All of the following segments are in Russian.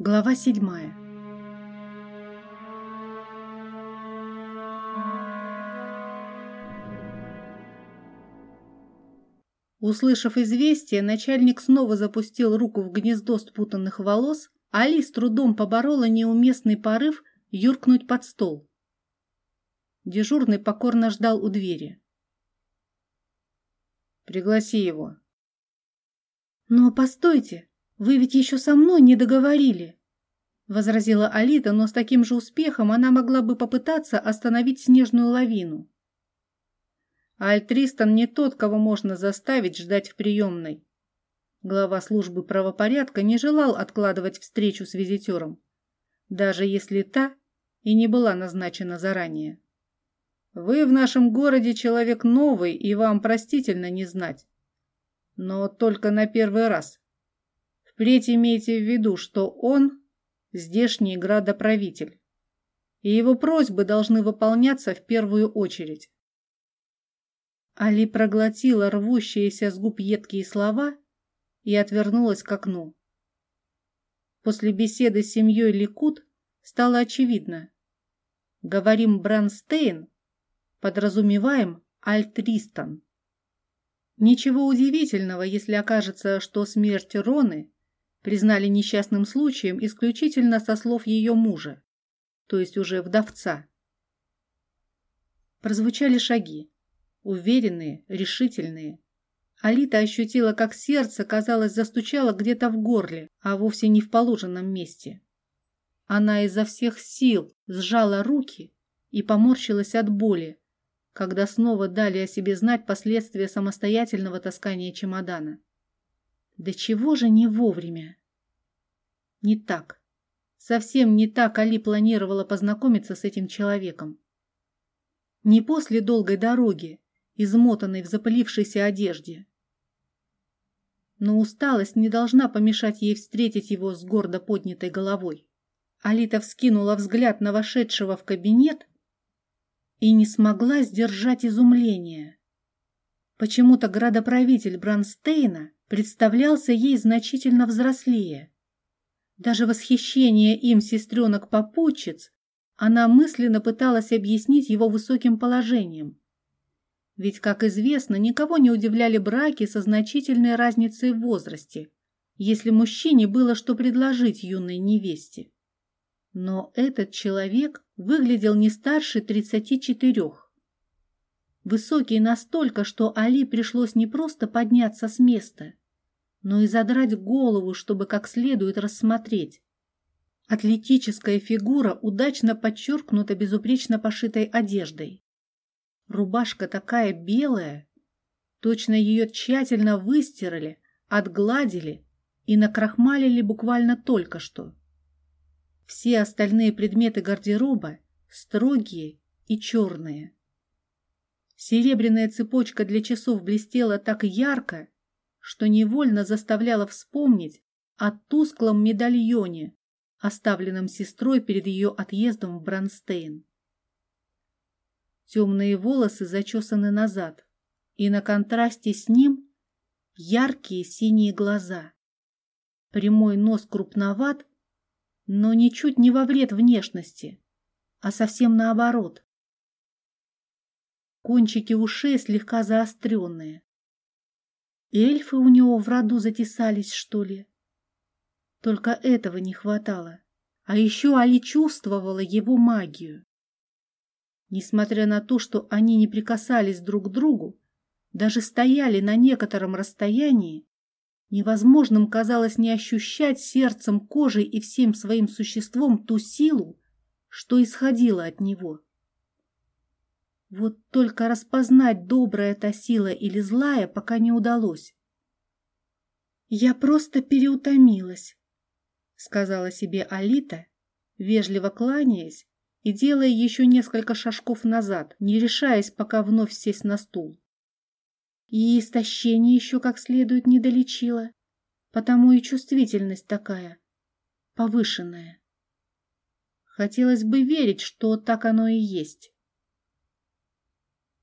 Глава седьмая. Услышав известие, начальник снова запустил руку в гнездо спутанных волос, Али с трудом поборола неуместный порыв юркнуть под стол. Дежурный покорно ждал у двери. «Пригласи его». «Но постойте, вы ведь еще со мной не договорили», — возразила Алита, но с таким же успехом она могла бы попытаться остановить снежную лавину. Альтристон не тот, кого можно заставить ждать в приемной. Глава службы правопорядка не желал откладывать встречу с визитером, даже если та и не была назначена заранее. Вы в нашем городе человек новый, и вам простительно не знать. Но только на первый раз. Впредь имейте в виду, что он – здешний градоправитель, и его просьбы должны выполняться в первую очередь. Али проглотила рвущиеся с губ едкие слова и отвернулась к окну. После беседы с семьей Ликут стало очевидно. Говорим Бранстейн, подразумеваем Альтристон. Ничего удивительного, если окажется, что смерть Роны признали несчастным случаем исключительно со слов ее мужа, то есть уже вдовца. Прозвучали шаги, уверенные, решительные. Алита ощутила, как сердце, казалось, застучало где-то в горле, а вовсе не в положенном месте. Она изо всех сил сжала руки и поморщилась от боли, когда снова дали о себе знать последствия самостоятельного таскания чемодана. Да чего же не вовремя? Не так. Совсем не так Али планировала познакомиться с этим человеком. Не после долгой дороги, измотанной в запылившейся одежде. Но усталость не должна помешать ей встретить его с гордо поднятой головой. Алита вскинула взгляд на вошедшего в кабинет и не смогла сдержать изумление. Почему-то градоправитель Бранстейна представлялся ей значительно взрослее. Даже восхищение им сестренок-попутчиц она мысленно пыталась объяснить его высоким положением. Ведь, как известно, никого не удивляли браки со значительной разницей в возрасте, если мужчине было что предложить юной невесте. Но этот человек выглядел не старше тридцати четырех. Высокий настолько, что Али пришлось не просто подняться с места, но и задрать голову, чтобы как следует рассмотреть. Атлетическая фигура удачно подчеркнута безупречно пошитой одеждой. Рубашка такая белая, точно ее тщательно выстирали, отгладили и накрахмалили буквально только что. Все остальные предметы гардероба строгие и черные. Серебряная цепочка для часов блестела так ярко, что невольно заставляла вспомнить о тусклом медальоне, оставленном сестрой перед ее отъездом в Бронстейн. Темные волосы зачесаны назад, и на контрасте с ним яркие синие глаза. Прямой нос крупноват, но ничуть не во вред внешности, а совсем наоборот. Кончики ушей слегка заостренные, Эльфы у него в роду затесались, что ли? Только этого не хватало. А еще Али чувствовала его магию. Несмотря на то, что они не прикасались друг к другу, даже стояли на некотором расстоянии, невозможным казалось не ощущать сердцем, кожей и всем своим существом ту силу, что исходила от него. Вот только распознать, добрая эта сила или злая, пока не удалось. «Я просто переутомилась», — сказала себе Алита, вежливо кланяясь и делая еще несколько шажков назад, не решаясь пока вновь сесть на стул. И истощение еще как следует не долечила, потому и чувствительность такая, повышенная. Хотелось бы верить, что так оно и есть.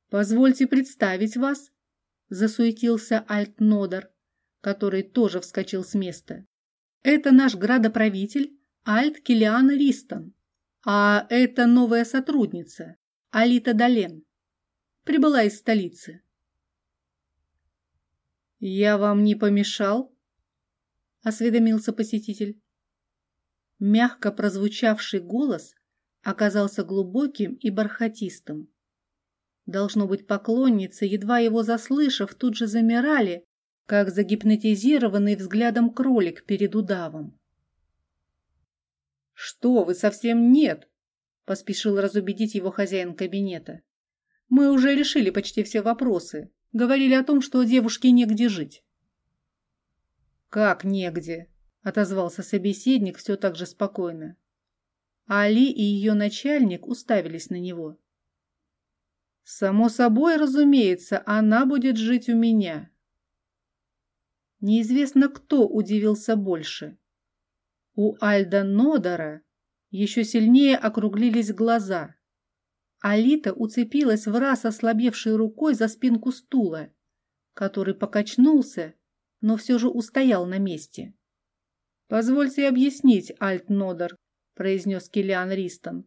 «Позвольте представить вас», — засуетился Альтнодер, который тоже вскочил с места. «Это наш градоправитель Альт Килиан Ристон, а это новая сотрудница, Алита Долен. Прибыла из столицы. «Я вам не помешал?» — осведомился посетитель. Мягко прозвучавший голос оказался глубоким и бархатистым. Должно быть, поклонницы, едва его заслышав, тут же замирали, как загипнотизированный взглядом кролик перед удавом. «Что вы, совсем нет!» — поспешил разубедить его хозяин кабинета. «Мы уже решили почти все вопросы. Говорили о том, что девушке негде жить». «Как негде?» — отозвался собеседник все так же спокойно. Али и ее начальник уставились на него. Само собой, разумеется, она будет жить у меня. Неизвестно, кто удивился больше. У Альда Нодора еще сильнее округлились глаза. Алита уцепилась в раз ослабевшей рукой за спинку стула, который покачнулся, но все же устоял на месте. «Позвольте объяснить, Альт Нодор», — произнес Киллиан Ристон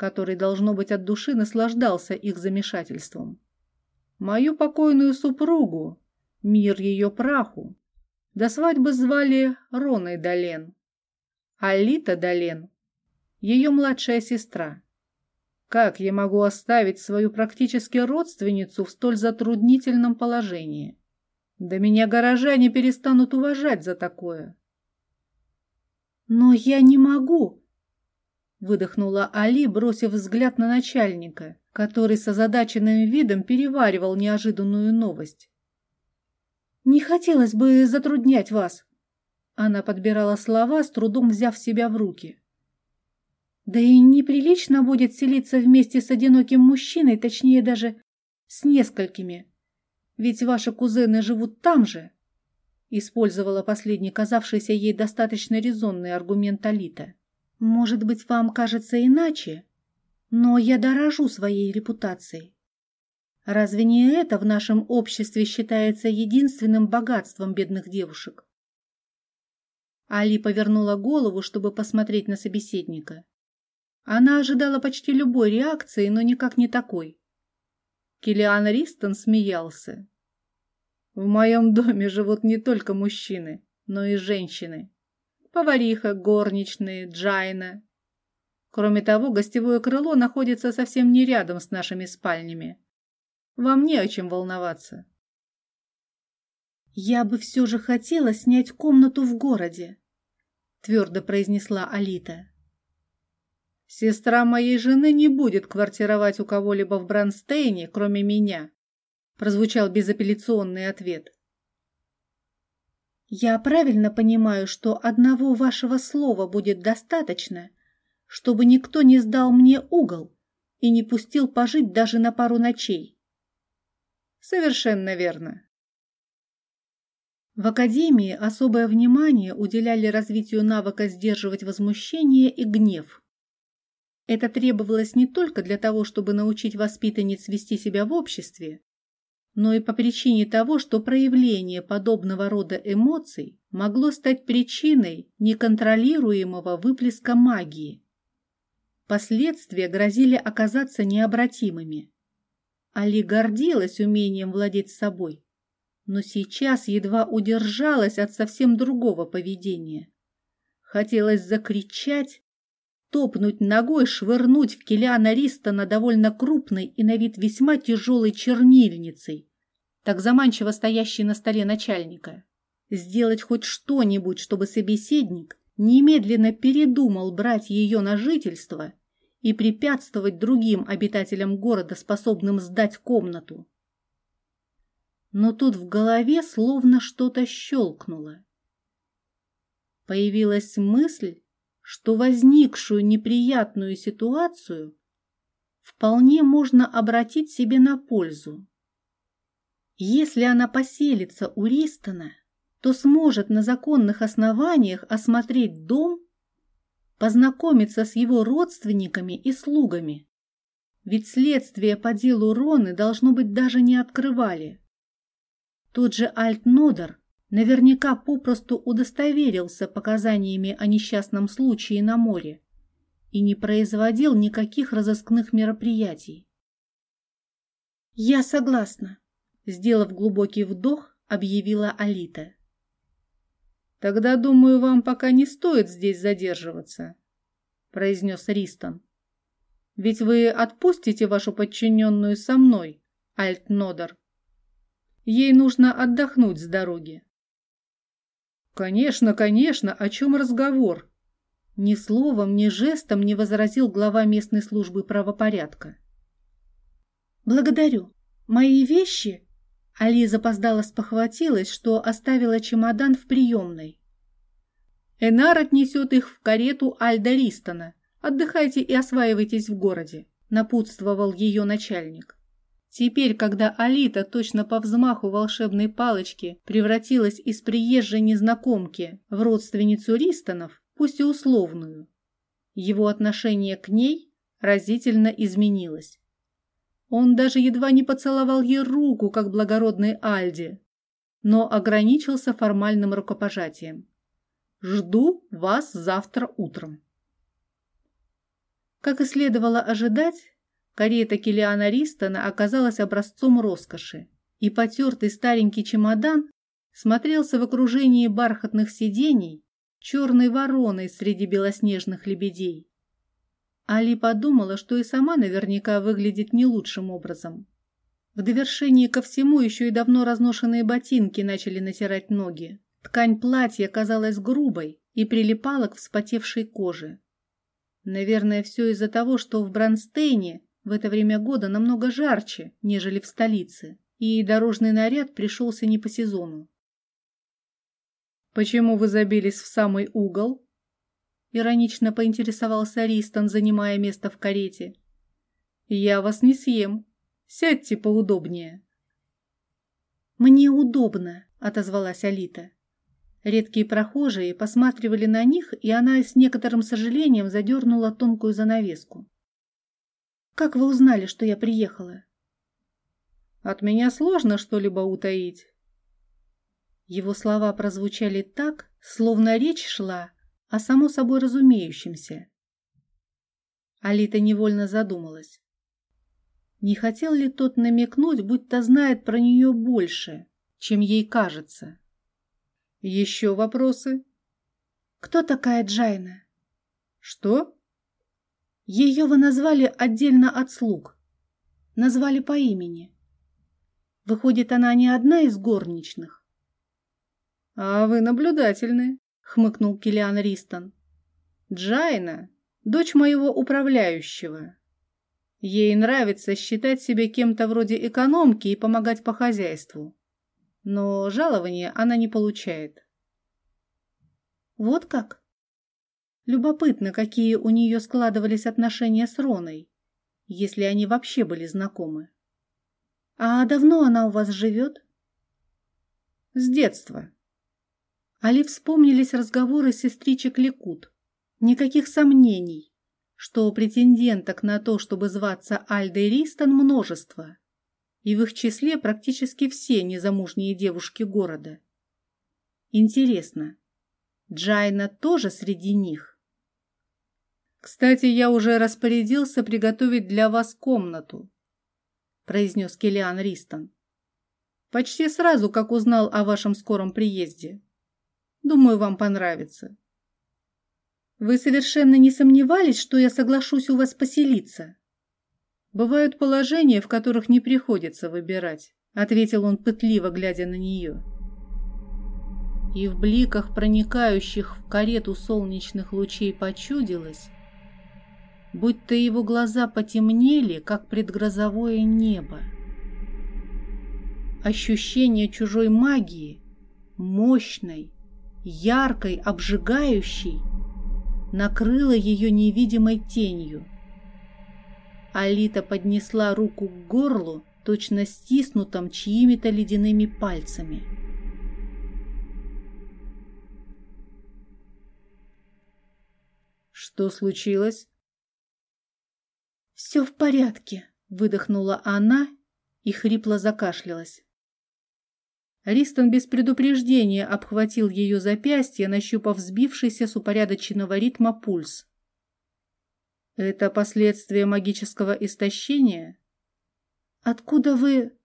который, должно быть, от души наслаждался их замешательством. Мою покойную супругу, мир ее праху, до свадьбы звали Роной Долен, Алита Долен, ее младшая сестра. Как я могу оставить свою практически родственницу в столь затруднительном положении? Да меня горожане перестанут уважать за такое. Но я не могу, выдохнула Али, бросив взгляд на начальника, который с озадаченным видом переваривал неожиданную новость. «Не хотелось бы затруднять вас», — она подбирала слова, с трудом взяв себя в руки. «Да и неприлично будет селиться вместе с одиноким мужчиной, точнее даже с несколькими. Ведь ваши кузены живут там же», — использовала последний казавшийся ей достаточно резонный аргумент Алита. Может быть, вам кажется иначе, но я дорожу своей репутацией. Разве не это в нашем обществе считается единственным богатством бедных девушек? Али повернула голову, чтобы посмотреть на собеседника. Она ожидала почти любой реакции, но никак не такой. Килиан Ристон смеялся. «В моем доме живут не только мужчины, но и женщины повариха, горничные, джайна. Кроме того, гостевое крыло находится совсем не рядом с нашими спальнями. Вам не о чем волноваться. «Я бы все же хотела снять комнату в городе», — твердо произнесла Алита. «Сестра моей жены не будет квартировать у кого-либо в Бранстейне, кроме меня», — прозвучал безапелляционный ответ. Я правильно понимаю, что одного вашего слова будет достаточно, чтобы никто не сдал мне угол и не пустил пожить даже на пару ночей? Совершенно верно. В академии особое внимание уделяли развитию навыка сдерживать возмущение и гнев. Это требовалось не только для того, чтобы научить воспитанниц вести себя в обществе, но и по причине того, что проявление подобного рода эмоций могло стать причиной неконтролируемого выплеска магии. Последствия грозили оказаться необратимыми. Али гордилась умением владеть собой, но сейчас едва удержалась от совсем другого поведения. Хотелось закричать, топнуть ногой, швырнуть в Килиана Ристона довольно крупной и на вид весьма тяжелой чернильницей, так заманчиво стоящей на столе начальника. Сделать хоть что-нибудь, чтобы собеседник немедленно передумал брать ее на жительство и препятствовать другим обитателям города, способным сдать комнату. Но тут в голове словно что-то щелкнуло. Появилась мысль, что возникшую неприятную ситуацию вполне можно обратить себе на пользу. Если она поселится у Ристона, то сможет на законных основаниях осмотреть дом, познакомиться с его родственниками и слугами. Ведь следствие по делу Роны должно быть даже не открывали. Тот же Альтнодер Наверняка попросту удостоверился показаниями о несчастном случае на море и не производил никаких разыскных мероприятий. «Я согласна», — сделав глубокий вдох, объявила Алита. «Тогда, думаю, вам пока не стоит здесь задерживаться», — произнес Ристон. «Ведь вы отпустите вашу подчиненную со мной, Альтнодер. Ей нужно отдохнуть с дороги». «Конечно, конечно, о чем разговор?» Ни словом, ни жестом не возразил глава местной службы правопорядка. «Благодарю. Мои вещи...» Али запоздала спохватилась, что оставила чемодан в приемной. «Энар отнесет их в карету Альда Ристона. Отдыхайте и осваивайтесь в городе», — напутствовал ее начальник. Теперь, когда Алита точно по взмаху волшебной палочки превратилась из приезжей незнакомки в родственницу Ристонов, пусть и условную, его отношение к ней разительно изменилось. Он даже едва не поцеловал ей руку, как благородный Альди, но ограничился формальным рукопожатием. «Жду вас завтра утром». Как и следовало ожидать, Карета Килиана Ристона оказалась образцом роскоши, и потертый старенький чемодан смотрелся в окружении бархатных сидений черной вороной среди белоснежных лебедей. Али подумала, что и сама наверняка выглядит не лучшим образом. В довершении ко всему еще и давно разношенные ботинки начали натирать ноги. Ткань платья казалась грубой и прилипала к вспотевшей коже. Наверное, все из-за того, что в Бронстейне в это время года намного жарче, нежели в столице, и дорожный наряд пришелся не по сезону. «Почему вы забились в самый угол?» Иронично поинтересовался Ристон, занимая место в карете. «Я вас не съем. Сядьте поудобнее». «Мне удобно», — отозвалась Алита. Редкие прохожие посматривали на них, и она с некоторым сожалением задернула тонкую занавеску. Как вы узнали, что я приехала? От меня сложно что-либо утаить. Его слова прозвучали так, словно речь шла о само собой разумеющемся. Алита невольно задумалась. Не хотел ли тот намекнуть, будто знает про нее больше, чем ей кажется? Еще вопросы? Кто такая Джайна? Что? Ее вы назвали отдельно от слуг. Назвали по имени. Выходит, она не одна из горничных. — А вы наблюдательны, — хмыкнул Килиан Ристон. — Джайна — дочь моего управляющего. Ей нравится считать себя кем-то вроде экономки и помогать по хозяйству. Но жалования она не получает. — Вот как? Любопытно, какие у нее складывались отношения с Роной, если они вообще были знакомы. А давно она у вас живет? С детства. Али вспомнились разговоры сестричек Лекут. Никаких сомнений, что претенденток на то, чтобы зваться Альдой Ристон, множество, и в их числе практически все незамужние девушки города. Интересно, Джайна тоже среди них? «Кстати, я уже распорядился приготовить для вас комнату», произнес Килиан Ристон. «Почти сразу, как узнал о вашем скором приезде. Думаю, вам понравится». «Вы совершенно не сомневались, что я соглашусь у вас поселиться?» «Бывают положения, в которых не приходится выбирать», ответил он пытливо, глядя на нее. И в бликах, проникающих в карету солнечных лучей, почудилось, будто его глаза потемнели, как предгрозовое небо. Ощущение чужой магии, мощной, яркой, обжигающей, накрыло ее невидимой тенью. Алита поднесла руку к горлу, точно стиснутом чьими-то ледяными пальцами. «Что случилось?» «Все в порядке», — выдохнула она и хрипло закашлялась. Ристон без предупреждения обхватил ее запястье, нащупав сбившийся с упорядоченного ритма пульс. «Это последствия магического истощения?» «Откуда вы...»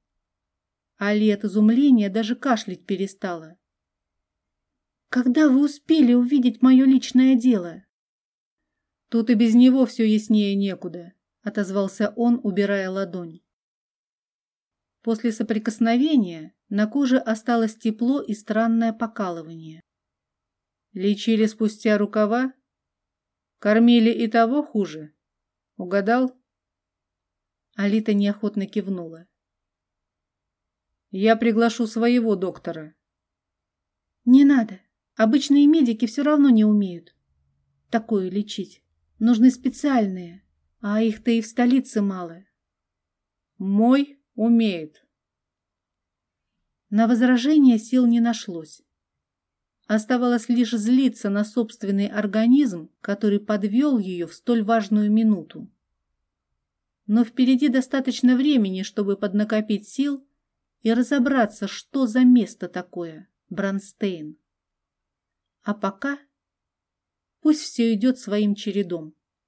Али от изумления даже кашлять перестала. «Когда вы успели увидеть мое личное дело?» «Тут и без него все яснее некуда», — отозвался он, убирая ладонь. После соприкосновения на коже осталось тепло и странное покалывание. Лечили спустя рукава? Кормили и того хуже? Угадал? Алита неохотно кивнула. Я приглашу своего доктора. Не надо. Обычные медики все равно не умеют такое лечить. Нужны специальные, а их-то и в столице мало. Мой умеет. На возражение сил не нашлось. Оставалось лишь злиться на собственный организм, который подвел ее в столь важную минуту. Но впереди достаточно времени, чтобы поднакопить сил и разобраться, что за место такое Бронстейн. А пока пусть все идет своим чередом.